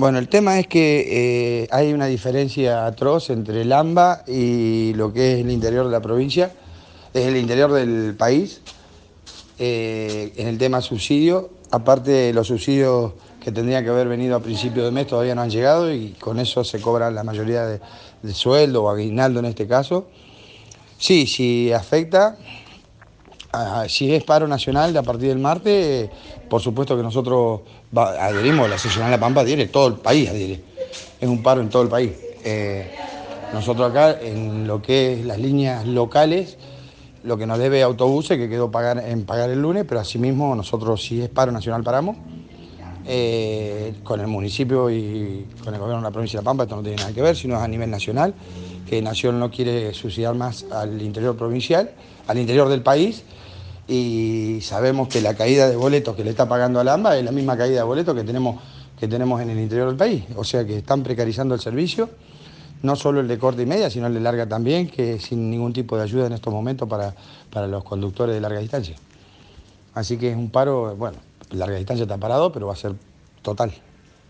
Bueno, el tema es que eh, hay una diferencia atroz entre el AMBA y lo que es el interior de la provincia, es el interior del país, eh, en el tema subsidio, aparte de los subsidios que tendrían que haber venido a principio de mes todavía no han llegado y con eso se cobran la mayoría de, sueldo o aguinaldo en este caso. Sí, si afecta, si es paro nacional a partir del martes, por supuesto que nosotros adherimos, la seccional La Pampa adhiere, todo el país adhiere. Es un paro en todo el país. Eh, nosotros acá, en lo que es las líneas locales, lo que nos debe autobuses, que quedó pagar, en pagar el lunes, pero asimismo nosotros si es paro nacional paramos. Eh, con el municipio y con el gobierno de la provincia de La Pampa, esto no tiene nada que ver, sino es a nivel nacional, que Nación no quiere subsidiar más al interior provincial, al interior del país, y sabemos que la caída de boletos que le está pagando al AMBA es la misma caída de boletos que tenemos, que tenemos en el interior del país, o sea que están precarizando el servicio, no solo el de corta y media, sino el de larga también, que sin ningún tipo de ayuda en estos momentos para, para los conductores de larga distancia. Así que es un paro, bueno, larga distancia está parado, pero va a ser total.